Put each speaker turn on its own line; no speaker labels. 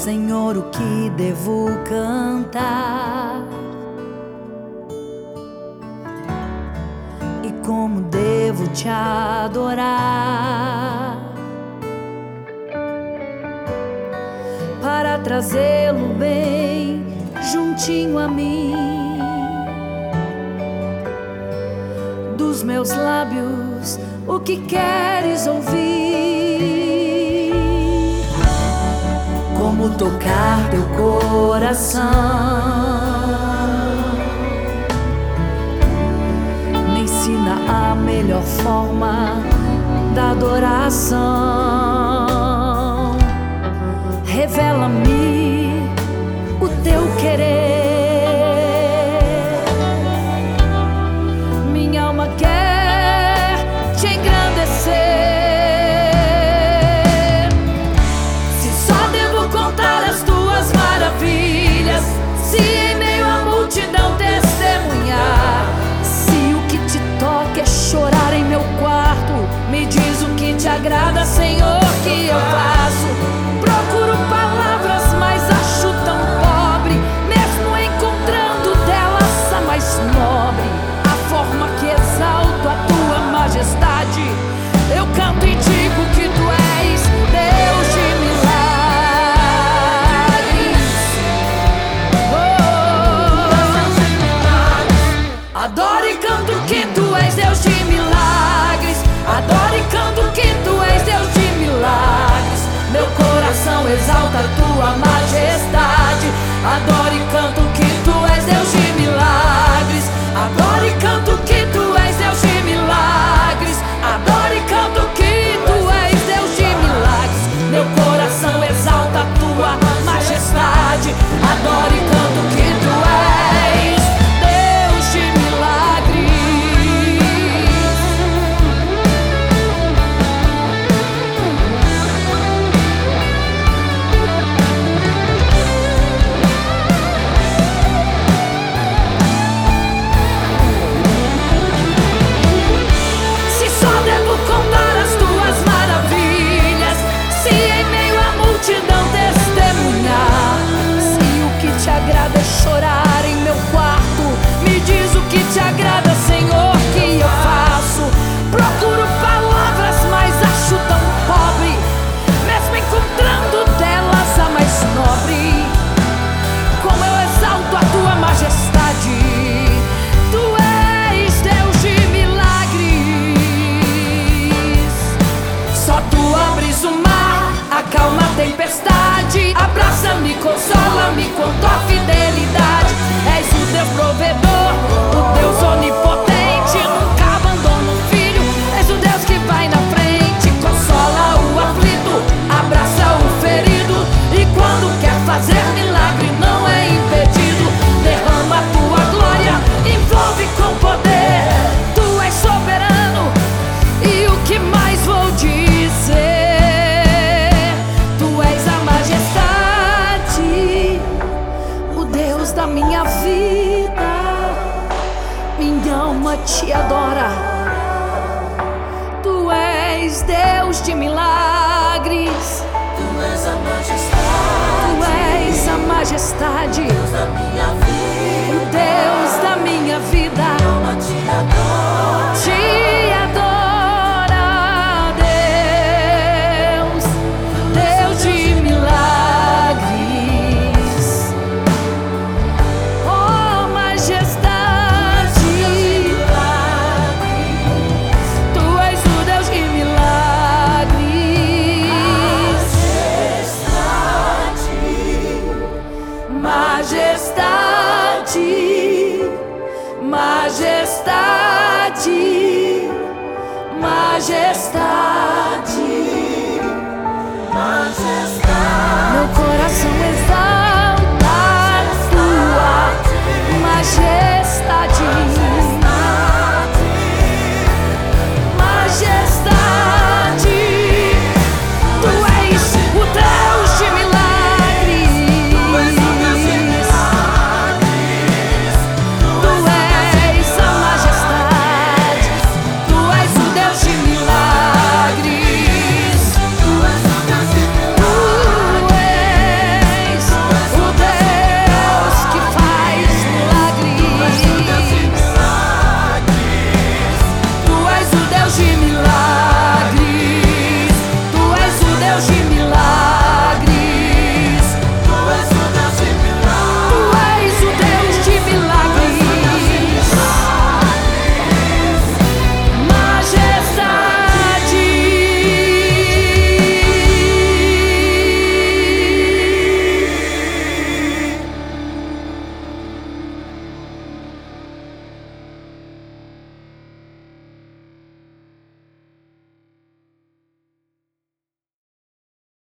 Senhor, o que devo cantar? E como devo te adorar? Para trazê-lo bem juntinho a mim, dos meus lábios, o que queres ouvir? como tocar teu coração. Me ensina a melhor forma da adoração. Revela-me Adoro e canto que tu és Deus de milagres. Adoro e canto que tu és Deus de milagres. Meu coração exalta a tua majestade. Adoro e canto. tu abres o mar, acalma a tempestade, abraça-me, consola-me com tua fidelidade. És o teu provedor. minha vida, minha alma te adora. Tu és Deus de milagres.
Tu és a majestade.
Tu és a majestade.
Deus da minha vida.
Deus da minha vida. majestade, majestade. Meu coração exalta.